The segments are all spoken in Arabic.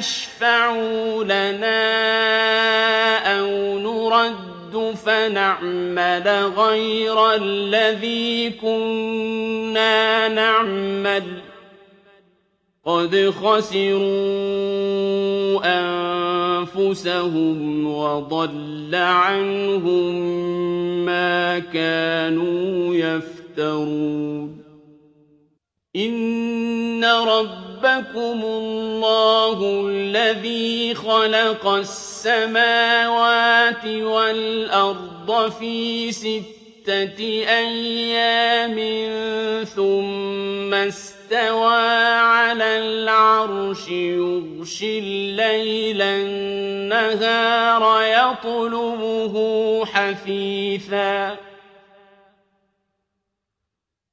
فَيَشْفَعُوا لَنَا أَوْ نُرَدُّ فَنَعْمَلَ غَيْرَ الَّذِي كُنَّا نَعْمَلُ ۚ. قَدْ خَسِرُوا أَنفُسَهُمْ وَضَلَّ عَنْهُم مَّا كَانُوا يَفْتَرُونَ. إِنَّ رَبَّكُمُ اللَّهُ الَّذِي خَلَقَ السَّمَاوَاتِ وَالْأَرْضَ فِي سِتَّةِ أَيَّامٍ ثُمَّ اسْتَوَىٰ عَلَى الْعَرْشِ يُغْشِي اللَّيْلَ النَّهَارَ يَطْلُبُهُ حَثِيثًا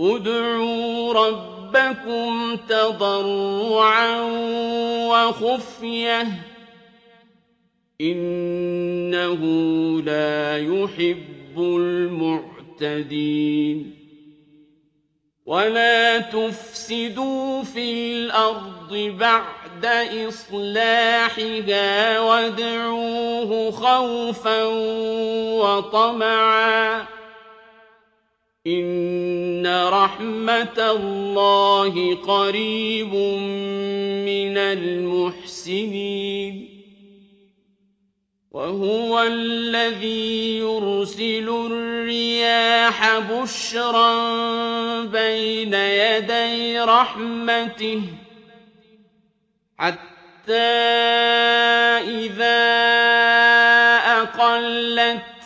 ادْعُوا رَبَّكُمْ تَضَرُّعًا وَخُفْيَةً ۚ إِنَّهُ لَا يُحِبُّ الْمُعْتَدِينَ وَلَا تُفْسِدُوا فِي الْأَرْضِ بَعْدَ إِصْلَاحِهَا وَادْعُوهُ خَوْفًا وَطَمَعًا ۚ إِنَّ رَحْمَتَ اللَّهِ قَرِيبٌ مِّنَ الْمُحْسِنِينَ وَهُوَ الَّذِي يُرْسِلُ الرِّيَاحَ بُشْرًا بَيْنَ يَدَيْ رَحْمَتِهِ حَتَّىٰ